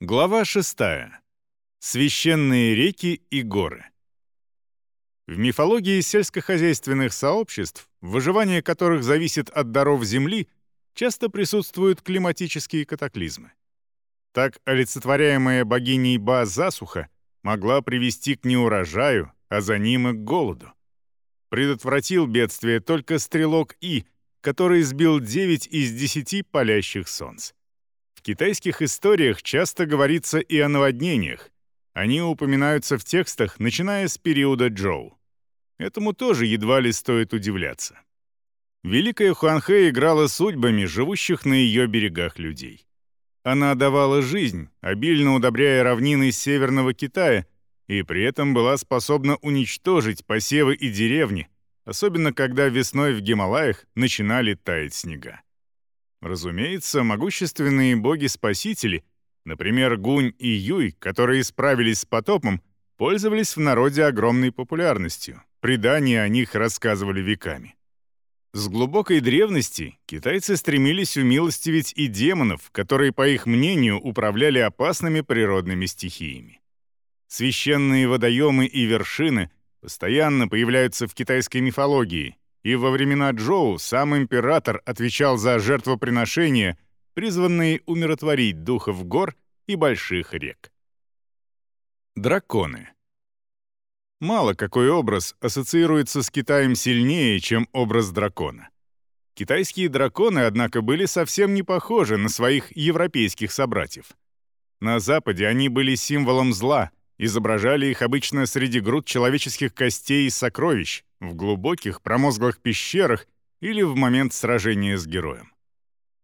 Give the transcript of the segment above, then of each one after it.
Глава 6. Священные реки и горы. В мифологии сельскохозяйственных сообществ, выживание которых зависит от даров земли, часто присутствуют климатические катаклизмы. Так олицетворяемая богиней Ба засуха могла привести к неурожаю, а за ним и к голоду. Предотвратил бедствие только стрелок И, который сбил 9 из 10 палящих солнц китайских историях часто говорится и о наводнениях. Они упоминаются в текстах, начиная с периода Джоу. Этому тоже едва ли стоит удивляться. Великая Хуанхэ играла судьбами живущих на ее берегах людей. Она давала жизнь, обильно удобряя равнины северного Китая, и при этом была способна уничтожить посевы и деревни, особенно когда весной в Гималаях начинали таять снега. Разумеется, могущественные боги-спасители, например, Гунь и Юй, которые справились с потопом, пользовались в народе огромной популярностью. Предания о них рассказывали веками. С глубокой древности китайцы стремились умилостивить и демонов, которые, по их мнению, управляли опасными природными стихиями. Священные водоемы и вершины постоянно появляются в китайской мифологии, и во времена Джоу сам император отвечал за жертвоприношения, призванные умиротворить духов гор и больших рек. Драконы. Мало какой образ ассоциируется с Китаем сильнее, чем образ дракона. Китайские драконы, однако, были совсем не похожи на своих европейских собратьев. На Западе они были символом зла, изображали их обычно среди груд человеческих костей и сокровищ, в глубоких промозглых пещерах или в момент сражения с героем.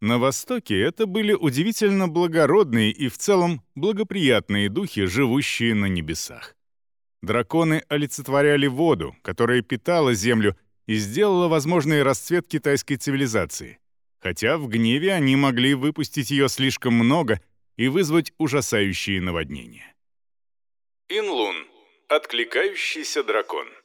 На Востоке это были удивительно благородные и в целом благоприятные духи, живущие на небесах. Драконы олицетворяли воду, которая питала землю и сделала возможный расцвет китайской цивилизации, хотя в гневе они могли выпустить ее слишком много и вызвать ужасающие наводнения. Инлун — откликающийся дракон —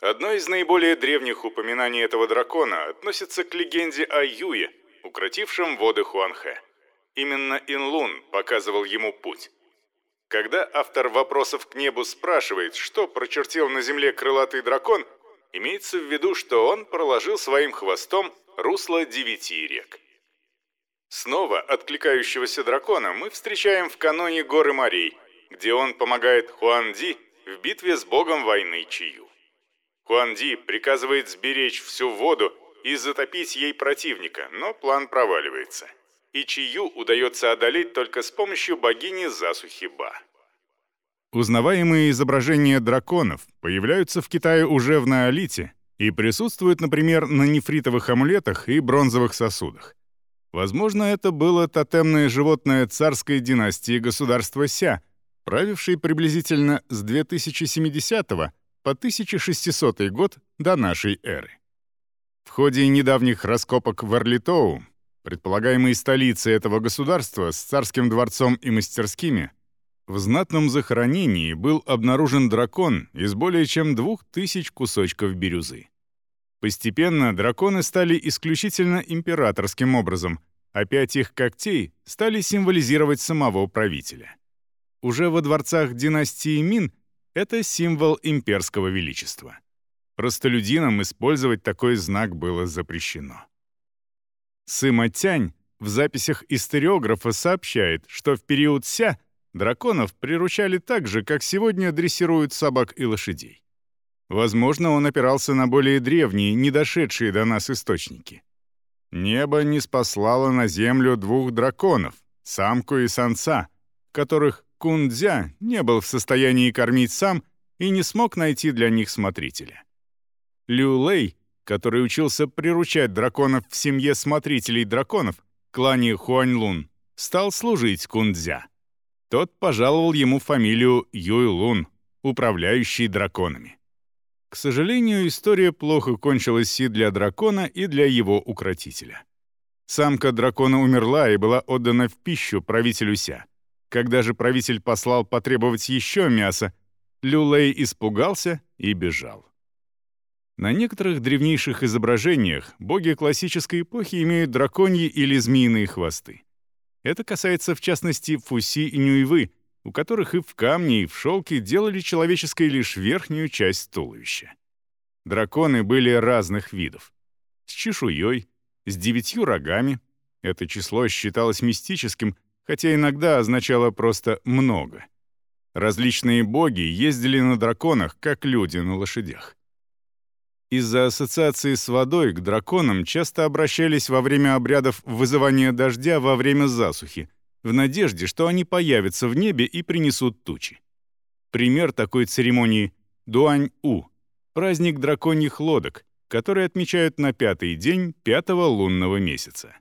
Одно из наиболее древних упоминаний этого дракона относится к легенде о Юе, укротившем воды Хуанхэ. Именно Инлун показывал ему путь. Когда автор «Вопросов к небу» спрашивает, что прочертил на земле крылатый дракон, имеется в виду, что он проложил своим хвостом русло девяти рек. Снова откликающегося дракона мы встречаем в каноне Горы Марий, где он помогает Хуанди в битве с богом войны Чию. Хуанди приказывает сберечь всю воду и затопить ей противника, но план проваливается. И Чию удается одолеть только с помощью богини засухи Ба. Узнаваемые изображения драконов появляются в Китае уже в Наолите и присутствуют, например, на нефритовых амулетах и бронзовых сосудах. Возможно, это было тотемное животное царской династии государства Ся, правившей приблизительно с 2070 по 1600 год до нашей эры. В ходе недавних раскопок в Эрлитоу, предполагаемой столице этого государства с царским дворцом и мастерскими, в знатном захоронении был обнаружен дракон из более чем двух тысяч кусочков бирюзы. Постепенно драконы стали исключительно императорским образом, а пять их когтей стали символизировать самого правителя. Уже во дворцах династии Мин это символ имперского величества. Простолюдинам использовать такой знак было запрещено. Сыма Тянь в записях историографа сообщает, что в период Ся драконов приручали так же, как сегодня дрессируют собак и лошадей. Возможно, он опирался на более древние, не дошедшие до нас источники. Небо не спаслало на землю двух драконов, самку и самца, которых Кундзя не был в состоянии кормить сам и не смог найти для них смотрителя. Лю Лэй, который учился приручать драконов в семье смотрителей драконов, клане Хуаньлун, стал служить Кундзя. Тот пожаловал ему фамилию Юйлун, управляющий драконами. К сожалению, история плохо кончилась и для дракона, и для его укротителя. Самка дракона умерла и была отдана в пищу правителю Ся. Когда же правитель послал потребовать еще мяса, Люлей испугался и бежал. На некоторых древнейших изображениях боги классической эпохи имеют драконьи или змеиные хвосты. Это касается, в частности, Фуси и Нюйвы, у которых и в камне, и в шелке делали человеческой лишь верхнюю часть туловища. Драконы были разных видов. С чешуей, с девятью рогами. Это число считалось мистическим, хотя иногда означало просто «много». Различные боги ездили на драконах, как люди на лошадях. Из-за ассоциации с водой к драконам часто обращались во время обрядов вызывания дождя во время засухи, в надежде, что они появятся в небе и принесут тучи. Пример такой церемонии — Дуань-У, праздник драконьих лодок, который отмечают на пятый день пятого лунного месяца.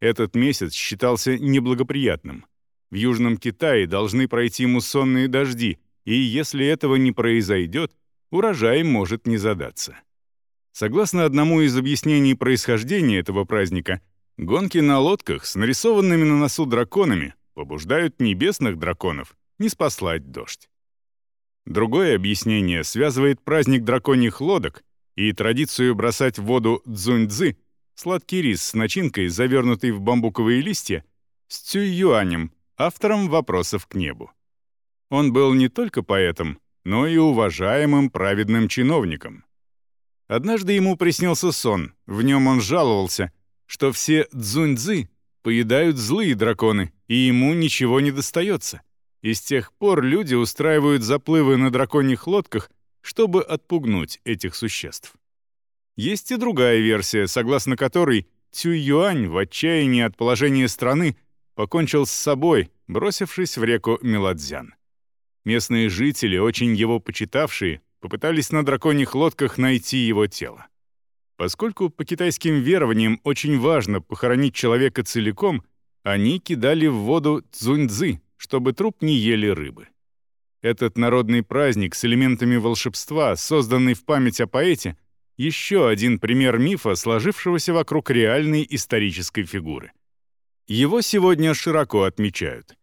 Этот месяц считался неблагоприятным. В Южном Китае должны пройти муссонные дожди, и если этого не произойдет, урожай может не задаться. Согласно одному из объяснений происхождения этого праздника, гонки на лодках с нарисованными на носу драконами побуждают небесных драконов не спаслать дождь. Другое объяснение связывает праздник драконьих лодок и традицию бросать в воду дзуньцзы, сладкий рис с начинкой, завернутый в бамбуковые листья, с Цююанем, автором «Вопросов к небу». Он был не только поэтом, но и уважаемым праведным чиновником. Однажды ему приснился сон, в нем он жаловался, что все дзуньцзы поедают злые драконы, и ему ничего не достается. И с тех пор люди устраивают заплывы на драконьих лодках, чтобы отпугнуть этих существ. Есть и другая версия, согласно которой Цюй Юань в отчаянии от положения страны покончил с собой, бросившись в реку Меладзян. Местные жители, очень его почитавшие, попытались на драконьих лодках найти его тело. Поскольку по китайским верованиям очень важно похоронить человека целиком, они кидали в воду цзуньцзы, чтобы труп не ели рыбы. Этот народный праздник с элементами волшебства, созданный в память о поэте, еще один пример мифа, сложившегося вокруг реальной исторической фигуры. Его сегодня широко отмечают.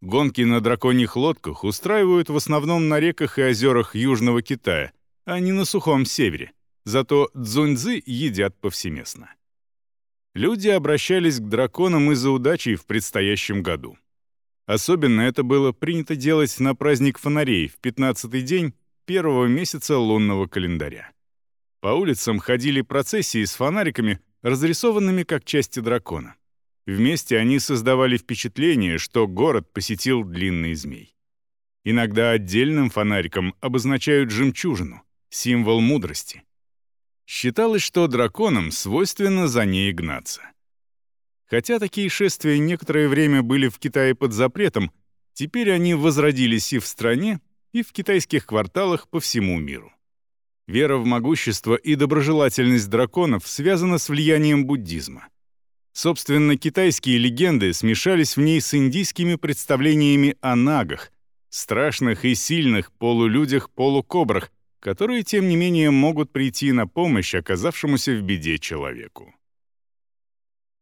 Гонки на драконьих лодках устраивают в основном на реках и озерах Южного Китая, а не на сухом севере. Зато дзуньцзы едят повсеместно. Люди обращались к драконам из-за удачи в предстоящем году. Особенно это было принято делать на праздник фонарей в 15-й день первого месяца лунного календаря. По улицам ходили процессии с фонариками, разрисованными как части дракона. Вместе они создавали впечатление, что город посетил длинный змей. Иногда отдельным фонариком обозначают жемчужину, символ мудрости. Считалось, что драконам свойственно за ней гнаться. Хотя такие шествия некоторое время были в Китае под запретом, теперь они возродились и в стране, и в китайских кварталах по всему миру. Вера в могущество и доброжелательность драконов связана с влиянием буддизма. Собственно, китайские легенды смешались в ней с индийскими представлениями о нагах, страшных и сильных полулюдях-полукобрах, которые, тем не менее, могут прийти на помощь оказавшемуся в беде человеку.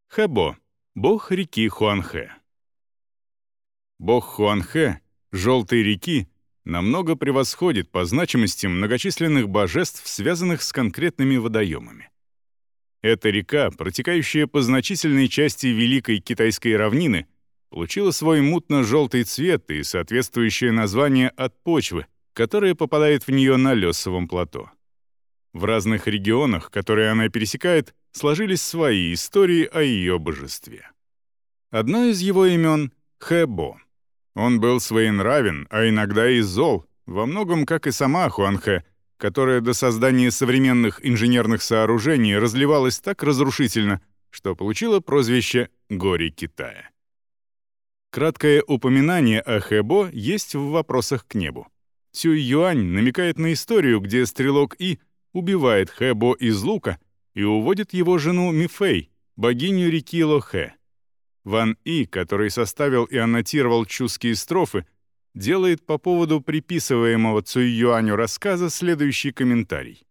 Хэбо — бог реки Хуанхэ. Бог Хуанхэ, желтой реки, намного превосходит по значимости многочисленных божеств, связанных с конкретными водоемами. Эта река, протекающая по значительной части Великой Китайской равнины, получила свой мутно-желтый цвет и соответствующее название от почвы, которая попадает в нее на Лесовом плато. В разных регионах, которые она пересекает, сложились свои истории о ее божестве. Одно из его имен — Хэбо. Он был своенравен, а иногда и зол, во многом как и сама Хуанхэ, которая до создания современных инженерных сооружений разливалась так разрушительно, что получила прозвище «Горе Китая». Краткое упоминание о Хэбо есть в «Вопросах к небу». Цюй Юань намекает на историю, где стрелок И убивает Хэбо из лука и уводит его жену Мифэй, богиню реки Лохэ. Ван И, который составил и аннотировал чуские строфы, делает по поводу приписываемого Цуй Юаню рассказа следующий комментарий.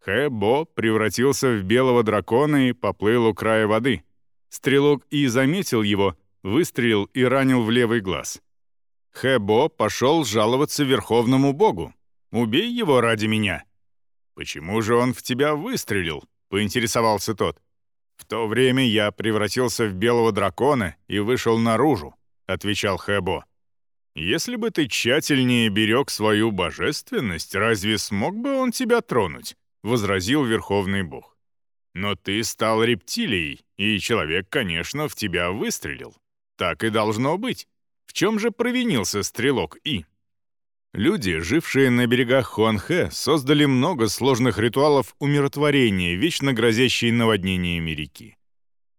Хэ-Бо превратился в белого дракона и поплыл у края воды. Стрелок И заметил его, выстрелил и ранил в левый глаз. Хэ-Бо пошел жаловаться верховному богу. «Убей его ради меня!» «Почему же он в тебя выстрелил?» — поинтересовался тот. В то время я превратился в белого дракона и вышел наружу, отвечал Хэбо. Если бы ты тщательнее берег свою божественность, разве смог бы он тебя тронуть? возразил Верховный Бог. Но ты стал рептилией, и человек, конечно, в тебя выстрелил. Так и должно быть. В чем же провинился стрелок И? Люди, жившие на берегах Хуанхэ, создали много сложных ритуалов умиротворения, вечно грозящие наводнениями реки.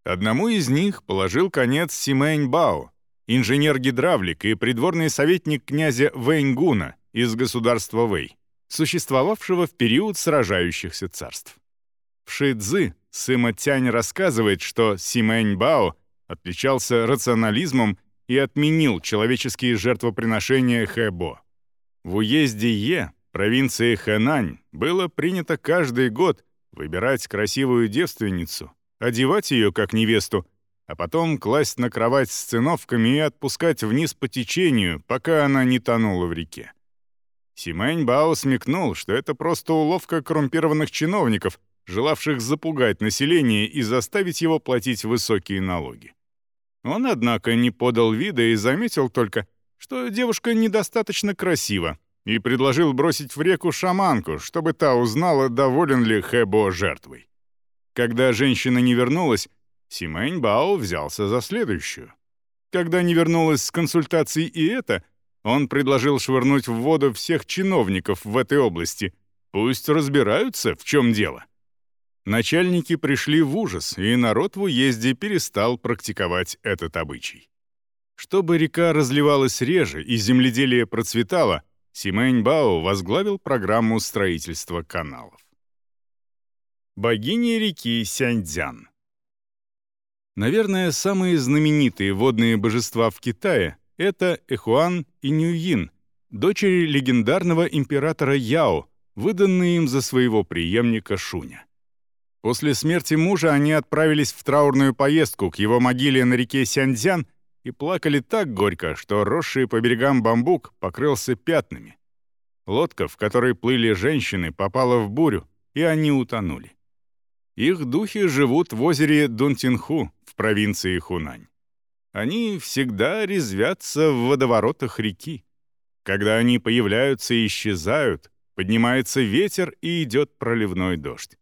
Одному из них положил конец Симэнь Бао, инженер-гидравлик и придворный советник князя Вэньгуна из государства Вэй, существовавшего в период сражающихся царств. В Шидзы Сыма Тянь рассказывает, что Симэнь Бао отличался рационализмом и отменил человеческие жертвоприношения Хэбо. В уезде Е, провинции Хэнань, было принято каждый год выбирать красивую девственницу, одевать ее как невесту, а потом класть на кровать с циновками и отпускать вниз по течению, пока она не тонула в реке. Симэнь Бао смекнул, что это просто уловка коррумпированных чиновников, желавших запугать население и заставить его платить высокие налоги. Он, однако, не подал вида и заметил только, что девушка недостаточно красива, и предложил бросить в реку шаманку, чтобы та узнала, доволен ли Хэбо жертвой. Когда женщина не вернулась, Симэнь Бао взялся за следующую. Когда не вернулась с консультацией и это, он предложил швырнуть в воду всех чиновников в этой области. Пусть разбираются, в чем дело. Начальники пришли в ужас, и народ в уезде перестал практиковать этот обычай. Чтобы река разливалась реже и земледелие процветало, Симэнь Бао возглавил программу строительства каналов. Богиня реки Сяньцзян Наверное, самые знаменитые водные божества в Китае — это Эхуан и Нюйин, дочери легендарного императора Яо, выданные им за своего преемника Шуня. После смерти мужа они отправились в траурную поездку к его могиле на реке Сяньцзян и плакали так горько, что росший по берегам бамбук покрылся пятнами. Лодка, в которой плыли женщины, попала в бурю, и они утонули. Их духи живут в озере Дунтинху в провинции Хунань. Они всегда резвятся в водоворотах реки. Когда они появляются и исчезают, поднимается ветер и идет проливной дождь.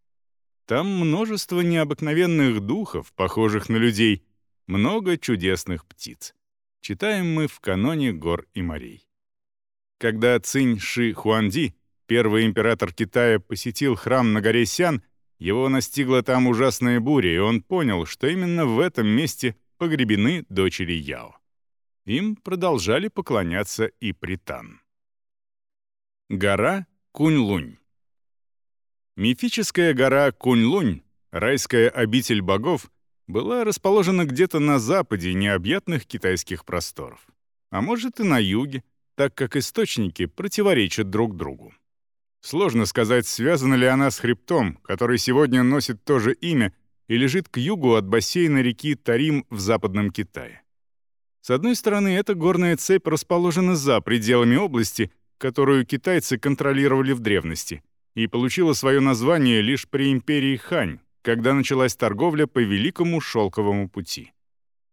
Там множество необыкновенных духов, похожих на людей, много чудесных птиц. Читаем мы в каноне гор и морей. Когда Цинь Ши Хуанди, первый император Китая, посетил храм на горе Сян, его настигла там ужасная буря, и он понял, что именно в этом месте погребены дочери Яо. Им продолжали поклоняться и притан. Гора Кунь-Лунь Мифическая гора Кунь-Лунь, райская обитель богов, была расположена где-то на западе необъятных китайских просторов. А может и на юге, так как источники противоречат друг другу. Сложно сказать, связана ли она с хребтом, который сегодня носит то же имя и лежит к югу от бассейна реки Тарим в Западном Китае. С одной стороны, эта горная цепь расположена за пределами области, которую китайцы контролировали в древности, и получила свое название лишь при империи Хань, когда началась торговля по Великому Шелковому пути.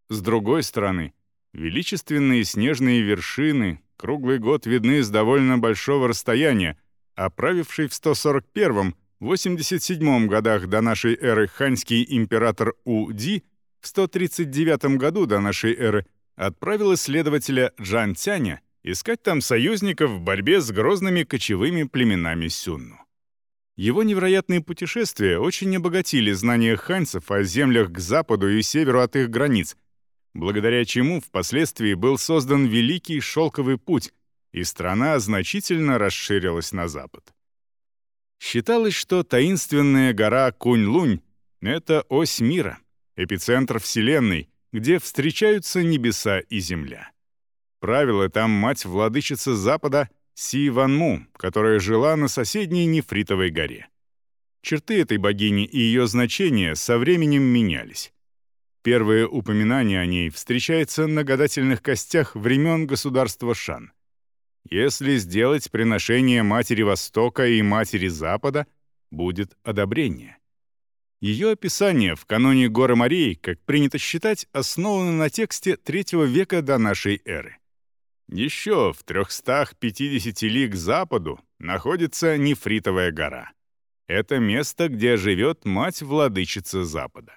С другой стороны, величественные снежные вершины круглый год видны с довольно большого расстояния, а в 141-м, 87 годах до нашей эры ханьский император У-Ди в 139 году до нашей эры отправил исследователя Джан Цяня искать там союзников в борьбе с грозными кочевыми племенами Сюнну. Его невероятные путешествия очень обогатили знания ханьцев о землях к западу и северу от их границ, благодаря чему впоследствии был создан Великий Шелковый путь, и страна значительно расширилась на запад. Считалось, что таинственная гора Кунь-Лунь — это ось мира, эпицентр Вселенной, где встречаются небеса и земля. Правила там мать-владычица Запада Си Ван Му, которая жила на соседней Нефритовой горе. Черты этой богини и ее значения со временем менялись. Первое упоминание о ней встречается на гадательных костях времен государства Шан. Если сделать приношение Матери Востока и Матери Запада, будет одобрение. Ее описание в каноне горы морей, как принято считать, основано на тексте III века до нашей эры. Еще в 350 ли к западу находится Нефритовая гора. Это место, где живет мать-владычица Запада.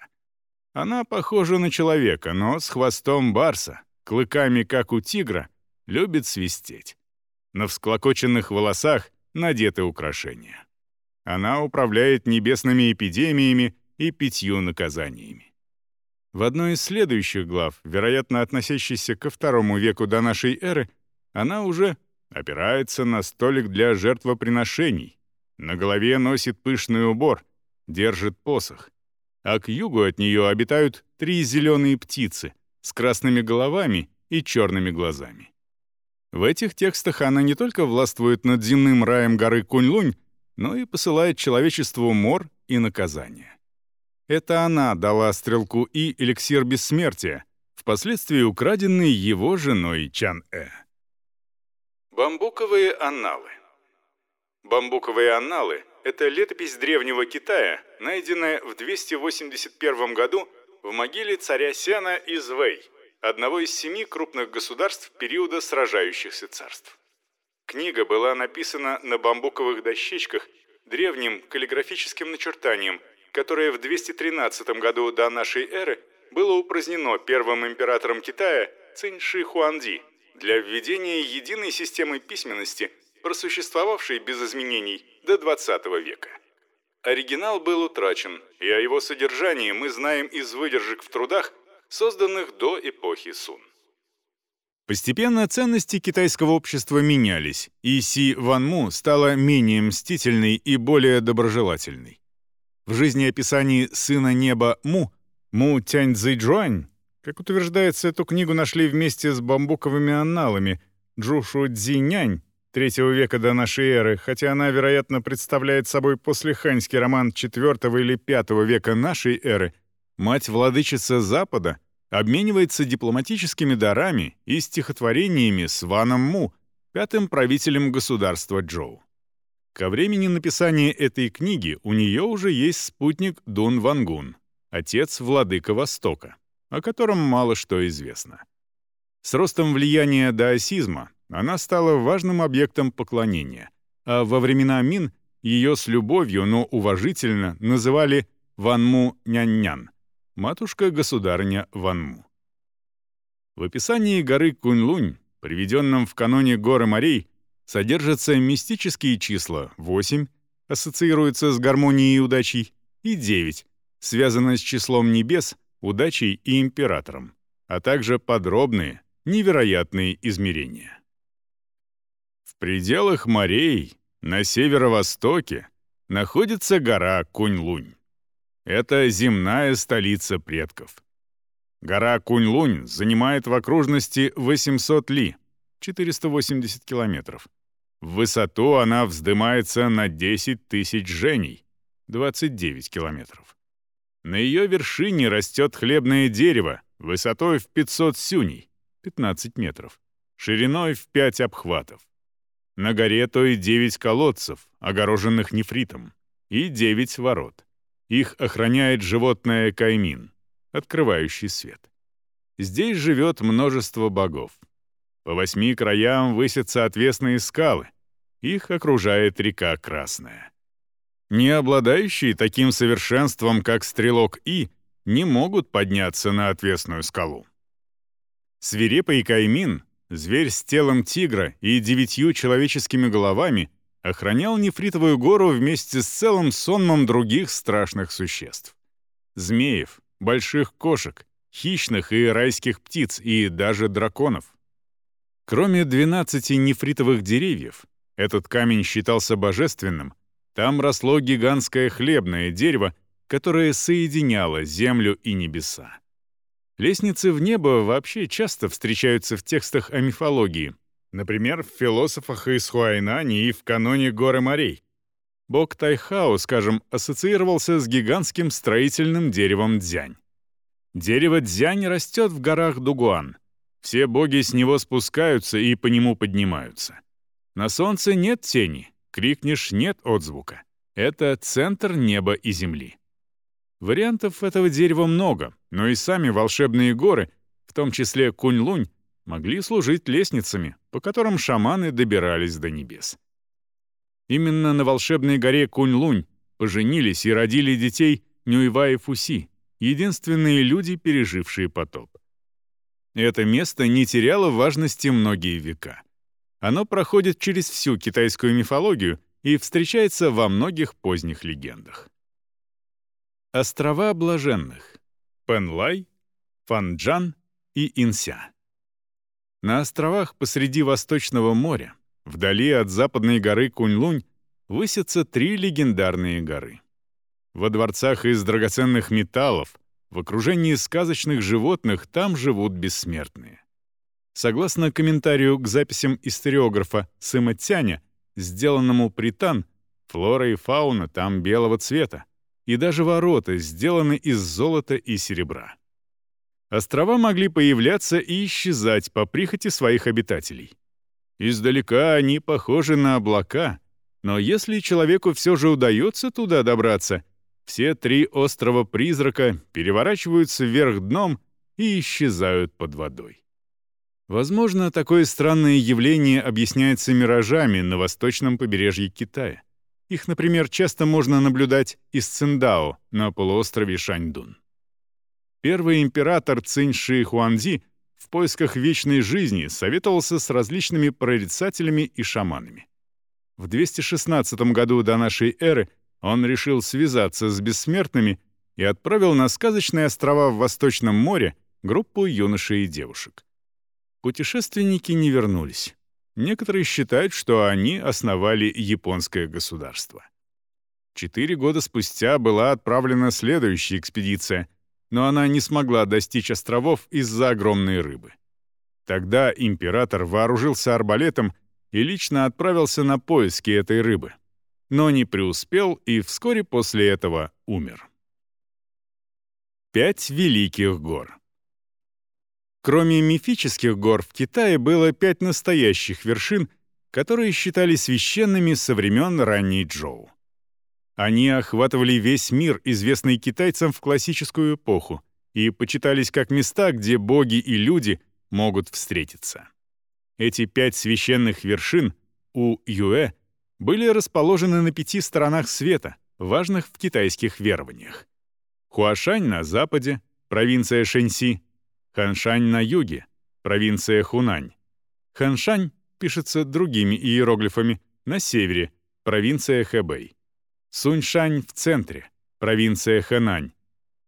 Она похожа на человека, но с хвостом барса, клыками, как у тигра, любит свистеть. На всклокоченных волосах надеты украшения. Она управляет небесными эпидемиями и пятью наказаниями. В одной из следующих глав, вероятно, относящейся ко второму веку до нашей эры, она уже опирается на столик для жертвоприношений, на голове носит пышный убор, держит посох, а к югу от нее обитают три зеленые птицы с красными головами и черными глазами. В этих текстах она не только властвует над земным раем горы Кунь-Лунь, но и посылает человечеству мор и наказание. Это она дала стрелку И эликсир бессмертия, впоследствии украденный его женой Чан-Э. Бамбуковые анналы Бамбуковые анналы — это летопись древнего Китая, найденная в 281 году в могиле царя Сяна из Вэй, одного из семи крупных государств периода сражающихся царств. Книга была написана на бамбуковых дощечках древним каллиграфическим начертанием, которое в 213 году до нашей эры было упразднено первым императором Китая Цинь-Ши Хуанди для введения единой системы письменности, просуществовавшей без изменений до 20 века. Оригинал был утрачен, и о его содержании мы знаем из выдержек в трудах, созданных до эпохи Сун. Постепенно ценности китайского общества менялись, и Си Ван Му стала менее мстительной и более доброжелательной. В жизнеописании «Сына неба Му» Му Тянь Цзэйджуань, как утверждается, эту книгу нашли вместе с бамбуковыми анналами Джушу Цзинянь III века до нашей эры, хотя она, вероятно, представляет собой послеханьский роман IV или V века нашей эры, мать-владычица Запада обменивается дипломатическими дарами и стихотворениями с Ваном Му, пятым правителем государства Джоу. Ко времени написания этой книги у нее уже есть спутник Дун Вангун, отец владыка Востока, о котором мало что известно. С ростом влияния даосизма она стала важным объектом поклонения, а во времена Мин ее с любовью, но уважительно называли Ванму Нянь-Нян, матушка-государыня Ванму. В описании горы Кунь-Лунь, приведенном в каноне горы морей, содержатся мистические числа 8, ассоциируются с гармонией и удачей, и 9, связано с числом небес, удачей и императором, а также подробные, невероятные измерения. В пределах морей, на северо-востоке, находится гора Кунь-Лунь. Это земная столица предков. Гора Кунь-Лунь занимает в окружности 800 ли, 480 километров. В высоту она вздымается на 10 тысяч женей, 29 километров. На ее вершине растет хлебное дерево высотой в 500 сюней, 15 метров, шириной в 5 обхватов. На горе то и 9 колодцев, огороженных нефритом, и 9 ворот. Их охраняет животное каймин, открывающий свет. Здесь живет множество богов. По восьми краям высятся отвесные скалы. Их окружает река Красная. Не обладающие таким совершенством, как стрелок И, не могут подняться на отвесную скалу. Свирепый Каймин, зверь с телом тигра и девятью человеческими головами, охранял Нефритовую гору вместе с целым сонмом других страшных существ. Змеев, больших кошек, хищных и райских птиц и даже драконов. Кроме 12 нефритовых деревьев, этот камень считался божественным, там росло гигантское хлебное дерево, которое соединяло землю и небеса. Лестницы в небо вообще часто встречаются в текстах о мифологии, Например, в «Философах из Хуайнани» и в «Каноне горы морей». Бог Тайхао, скажем, ассоциировался с гигантским строительным деревом дзянь. Дерево дзянь растет в горах Дугуан. Все боги с него спускаются и по нему поднимаются. На солнце нет тени, крикнешь — нет отзвука. Это центр неба и земли. Вариантов этого дерева много, но и сами волшебные горы, в том числе Кунь-Лунь, могли служить лестницами, по которым шаманы добирались до небес. Именно на волшебной горе Кунь-Лунь поженились и родили детей Нюйва и Фуси, единственные люди, пережившие потоп. Это место не теряло важности многие века. Оно проходит через всю китайскую мифологию и встречается во многих поздних легендах. Острова Блаженных — Пенлай, Фанджан и Инся. На островах посреди Восточного моря, вдали от западной горы Кунь-Лунь, высятся три легендарные горы. Во дворцах из драгоценных металлов, в окружении сказочных животных там живут бессмертные. Согласно комментарию к записям историографа Сыма Тяня, сделанному при Тан, флора и фауна там белого цвета, и даже ворота сделаны из золота и серебра. Острова могли появляться и исчезать по прихоти своих обитателей. Издалека они похожи на облака, но если человеку все же удается туда добраться, все три острова-призрака переворачиваются вверх дном и исчезают под водой. Возможно, такое странное явление объясняется миражами на восточном побережье Китая. Их, например, часто можно наблюдать из Циндао на полуострове Шаньдун. Первый император Цинь Ши Хуанзи в поисках вечной жизни советовался с различными прорицателями и шаманами. В 216 году до нашей эры он решил связаться с бессмертными и отправил на сказочные острова в Восточном море группу юношей и девушек. Путешественники не вернулись. Некоторые считают, что они основали японское государство. Четыре года спустя была отправлена следующая экспедиция, но она не смогла достичь островов из-за огромной рыбы. Тогда император вооружился арбалетом и лично отправился на поиски этой рыбы — но не преуспел и вскоре после этого умер. Пять великих гор Кроме мифических гор, в Китае было пять настоящих вершин, которые считали священными со времен ранней Джоу. Они охватывали весь мир, известный китайцам в классическую эпоху, и почитались как места, где боги и люди могут встретиться. Эти пять священных вершин у Юэ были расположены на пяти сторонах света, важных в китайских верованиях. Хуашань на западе, провинция Шэньси, Ханшань на юге, провинция Хунань. Ханшань пишется другими иероглифами на севере, провинция Хэбэй. Суньшань в центре, провинция Хэнань.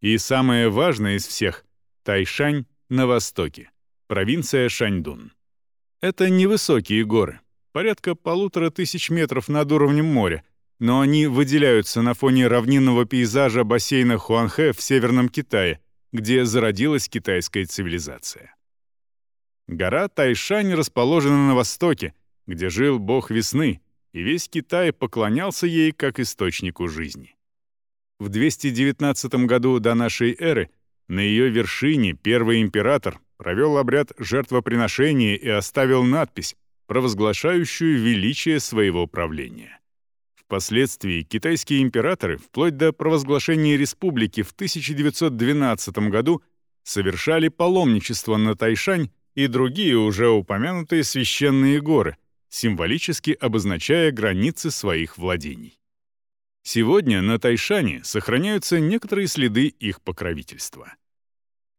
И самое важное из всех — Тайшань на востоке, провинция Шаньдун. Это невысокие горы, порядка полутора тысяч метров над уровнем моря, но они выделяются на фоне равнинного пейзажа бассейна Хуанхэ в Северном Китае, где зародилась китайская цивилизация. Гора Тайшань расположена на востоке, где жил бог весны, и весь Китай поклонялся ей как источнику жизни. В 219 году до нашей эры на ее вершине первый император провел обряд жертвоприношения и оставил надпись, провозглашающую величие своего правления. Впоследствии китайские императоры, вплоть до провозглашения республики в 1912 году, совершали паломничество на Тайшань и другие уже упомянутые священные горы, символически обозначая границы своих владений. Сегодня на Тайшане сохраняются некоторые следы их покровительства.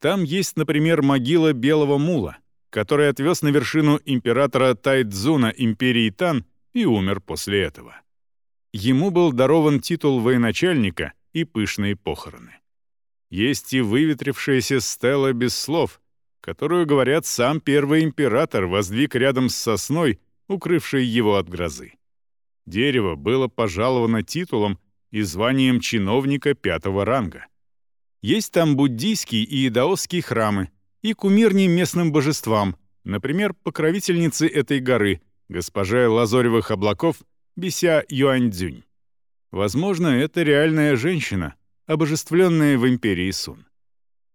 Там есть, например, могила Белого Мула — который отвез на вершину императора Тайдзуна империи Тан и умер после этого. Ему был дарован титул военачальника и пышные похороны. Есть и выветрившаяся стела без слов, которую, говорят, сам первый император воздвиг рядом с сосной, укрывшей его от грозы. Дерево было пожаловано титулом и званием чиновника пятого ранга. Есть там буддийские и даосские храмы, и кумирни местным божествам, например, покровительнице этой горы, госпоже Лазоревых облаков Бися Юаньцзюнь. Возможно, это реальная женщина, обожествленная в империи Сун.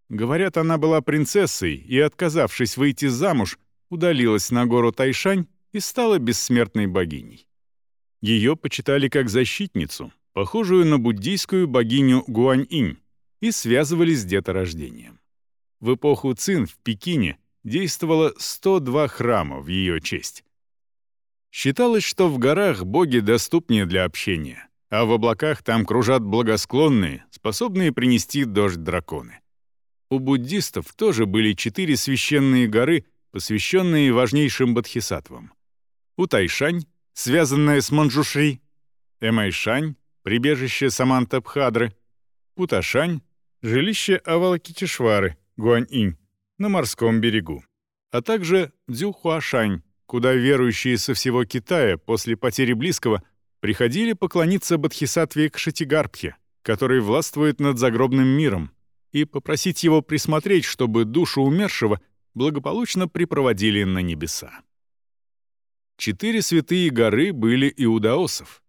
Говорят, она была принцессой и, отказавшись выйти замуж, удалилась на гору Тайшань и стала бессмертной богиней. Ее почитали как защитницу, похожую на буддийскую богиню Гуань-инь, и связывались с деторождением. В эпоху Цин в Пекине действовало 102 храма в ее честь. Считалось, что в горах боги доступнее для общения, а в облаках там кружат благосклонные, способные принести дождь драконы. У буддистов тоже были четыре священные горы, посвященные важнейшим бодхисаттвам. Утайшань, связанная с Манджушри, Эмайшань, прибежище Самантабхадры, Путашань, жилище Авалакитишвары, Гуаньинь, на морском берегу, а также Дзюхуашань, куда верующие со всего Китая после потери близкого приходили поклониться Бодхисаттве Кшатигарбхе, который властвует над загробным миром, и попросить его присмотреть, чтобы душу умершего благополучно припроводили на небеса. Четыре святые горы были и у даосов.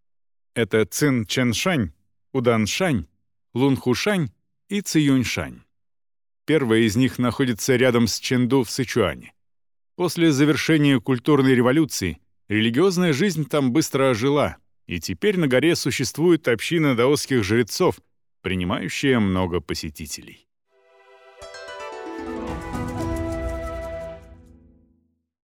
Это Цин Чэншань, Уданшань, Лунхушань и Циюньшань. Первая из них находится рядом с Чэнду в Сычуане. После завершения культурной революции религиозная жизнь там быстро ожила, и теперь на горе существует община даосских жрецов, принимающая много посетителей.